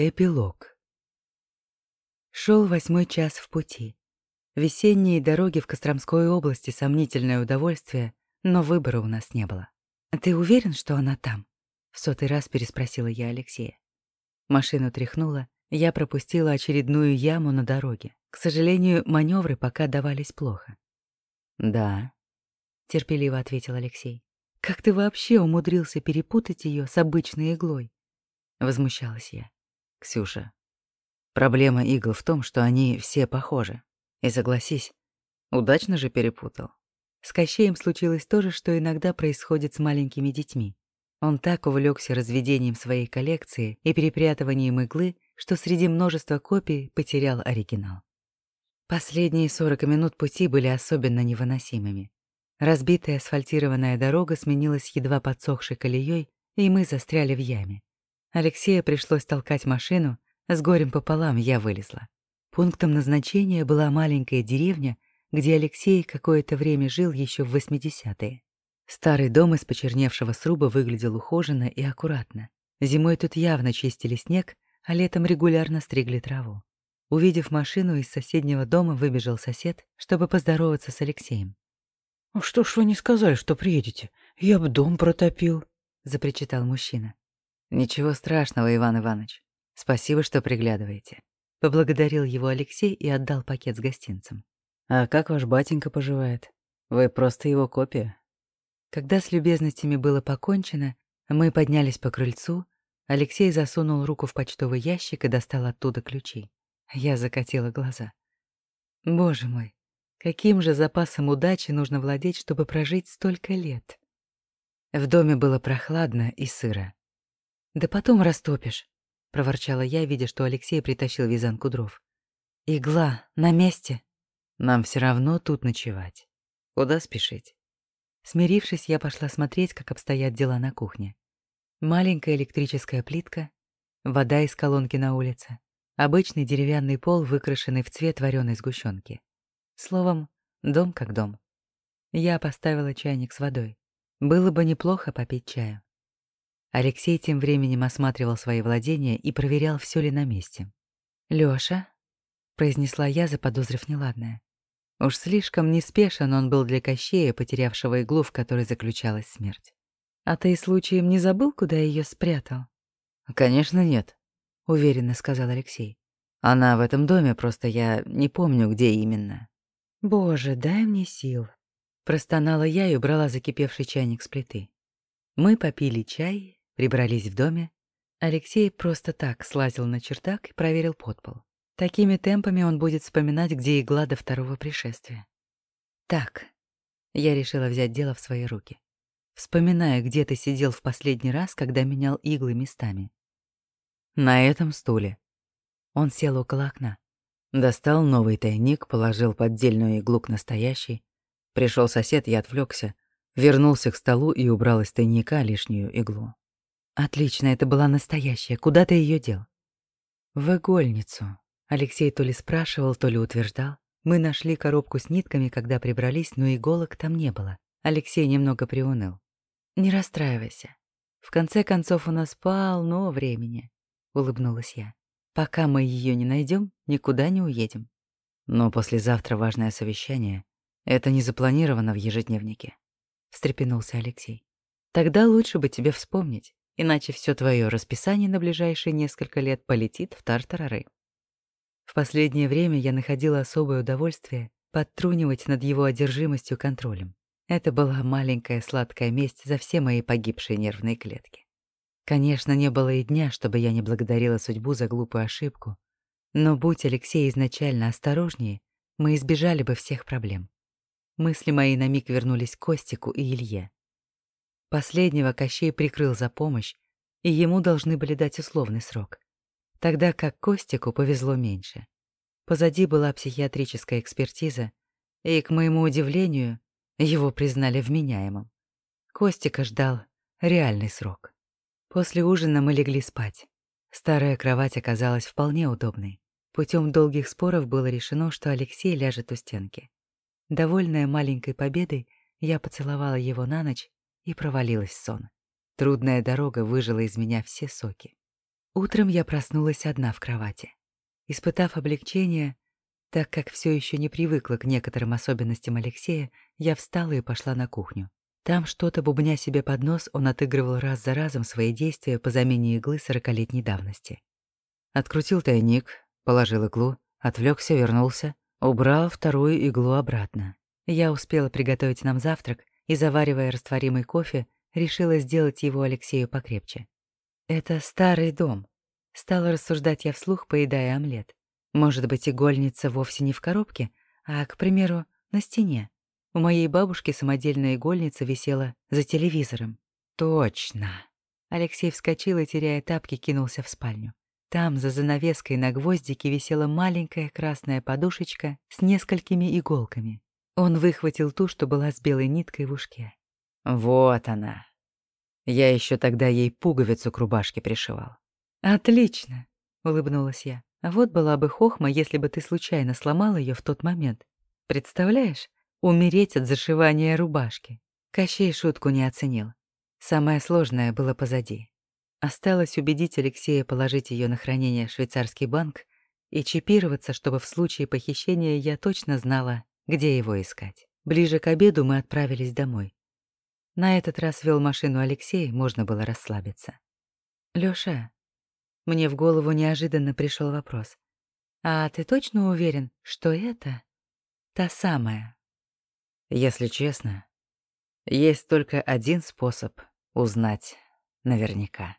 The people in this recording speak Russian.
Эпилог. Шел восьмой час в пути. Весенние дороги в Костромской области — сомнительное удовольствие, но выбора у нас не было. «Ты уверен, что она там?» — в сотый раз переспросила я Алексея. Машину тряхнула, я пропустила очередную яму на дороге. К сожалению, маневры пока давались плохо. «Да», — терпеливо ответил Алексей. «Как ты вообще умудрился перепутать ее с обычной иглой?» — возмущалась я. «Ксюша, проблема игл в том, что они все похожи. И согласись, удачно же перепутал». С Кощеем случилось то же, что иногда происходит с маленькими детьми. Он так увлекся разведением своей коллекции и перепрятыванием иглы, что среди множества копий потерял оригинал. Последние 40 минут пути были особенно невыносимыми. Разбитая асфальтированная дорога сменилась едва подсохшей колеей, и мы застряли в яме. Алексея пришлось толкать машину, с горем пополам я вылезла. Пунктом назначения была маленькая деревня, где Алексей какое-то время жил еще в 80-е. Старый дом из почерневшего сруба выглядел ухоженно и аккуратно. Зимой тут явно чистили снег, а летом регулярно стригли траву. Увидев машину, из соседнего дома выбежал сосед, чтобы поздороваться с Алексеем. «А что ж вы не сказали, что приедете? Я бы дом протопил», — запричитал мужчина. «Ничего страшного, Иван Иванович. Спасибо, что приглядываете». Поблагодарил его Алексей и отдал пакет с гостинцем. «А как ваш батенька поживает? Вы просто его копия». Когда с любезностями было покончено, мы поднялись по крыльцу, Алексей засунул руку в почтовый ящик и достал оттуда ключи. Я закатила глаза. Боже мой, каким же запасом удачи нужно владеть, чтобы прожить столько лет? В доме было прохладно и сыро. «Да потом растопишь», — проворчала я, видя, что Алексей притащил вязанку дров. «Игла на месте?» «Нам все равно тут ночевать. Куда спешить?» Смирившись, я пошла смотреть, как обстоят дела на кухне. Маленькая электрическая плитка, вода из колонки на улице, обычный деревянный пол, выкрашенный в цвет вареной сгущенки. Словом, дом как дом. Я поставила чайник с водой. Было бы неплохо попить чаю. Алексей тем временем осматривал свои владения и проверял, все ли на месте. «Лёша», — произнесла я, заподозрив неладное. Уж слишком неспешен он был для Кощея, потерявшего иглу, в которой заключалась смерть. «А ты случаем не забыл, куда ее спрятал?» «Конечно, нет», — уверенно сказал Алексей. «Она в этом доме, просто я не помню, где именно». «Боже, дай мне сил», — простонала я и убрала закипевший чайник с плиты. Мы попили чай, прибрались в доме. Алексей просто так слазил на чердак и проверил подпол. Такими темпами он будет вспоминать, где игла до второго пришествия. Так, я решила взять дело в свои руки. Вспоминая, где ты сидел в последний раз, когда менял иглы местами. На этом стуле. Он сел около окна. Достал новый тайник, положил поддельную иглу к настоящей. Пришел сосед, я отвлекся, вернулся к столу и убрал из тайника лишнюю иглу. Отлично, это была настоящая. Куда ты ее дел? В игольницу. Алексей то ли спрашивал, то ли утверждал. Мы нашли коробку с нитками, когда прибрались, но иголок там не было. Алексей немного приуныл. «Не расстраивайся. В конце концов, у нас полно времени», — улыбнулась я. «Пока мы ее не найдем, никуда не уедем». «Но послезавтра важное совещание. Это не запланировано в ежедневнике», — встрепенулся Алексей. «Тогда лучше бы тебе вспомнить, иначе все твое расписание на ближайшие несколько лет полетит в тартарары». В последнее время я находила особое удовольствие подтрунивать над его одержимостью контролем. Это была маленькая сладкая месть за все мои погибшие нервные клетки. Конечно, не было и дня, чтобы я не благодарила судьбу за глупую ошибку. Но будь Алексей изначально осторожнее, мы избежали бы всех проблем. Мысли мои на миг вернулись к Костику и Илье. Последнего Кощей прикрыл за помощь, и ему должны были дать условный срок тогда как Костику повезло меньше. Позади была психиатрическая экспертиза, и, к моему удивлению, его признали вменяемым. Костика ждал реальный срок. После ужина мы легли спать. Старая кровать оказалась вполне удобной. Путем долгих споров было решено, что Алексей ляжет у стенки. Довольная маленькой победой, я поцеловала его на ночь и провалилась в сон. Трудная дорога выжила из меня все соки. Утром я проснулась одна в кровати. Испытав облегчение, так как все еще не привыкла к некоторым особенностям Алексея, я встала и пошла на кухню. Там что-то, бубня себе под нос, он отыгрывал раз за разом свои действия по замене иглы сорокалетней давности. Открутил тайник, положил иглу, отвлекся, вернулся, убрал вторую иглу обратно. Я успела приготовить нам завтрак и, заваривая растворимый кофе, решила сделать его Алексею покрепче. «Это старый дом», — стала рассуждать я вслух, поедая омлет. «Может быть, игольница вовсе не в коробке, а, к примеру, на стене. У моей бабушки самодельная игольница висела за телевизором». «Точно!» Алексей вскочил и, теряя тапки, кинулся в спальню. Там, за занавеской на гвоздике, висела маленькая красная подушечка с несколькими иголками. Он выхватил ту, что была с белой ниткой в ушке. «Вот она!» Я еще тогда ей пуговицу к рубашке пришивал. «Отлично!» — улыбнулась я. «А вот была бы хохма, если бы ты случайно сломал ее в тот момент. Представляешь? Умереть от зашивания рубашки». Кощей шутку не оценил. Самое сложное было позади. Осталось убедить Алексея положить ее на хранение в швейцарский банк и чипироваться, чтобы в случае похищения я точно знала, где его искать. Ближе к обеду мы отправились домой. На этот раз вел машину Алексей, можно было расслабиться. «Лёша, мне в голову неожиданно пришел вопрос. А ты точно уверен, что это та самая?» Если честно, есть только один способ узнать наверняка.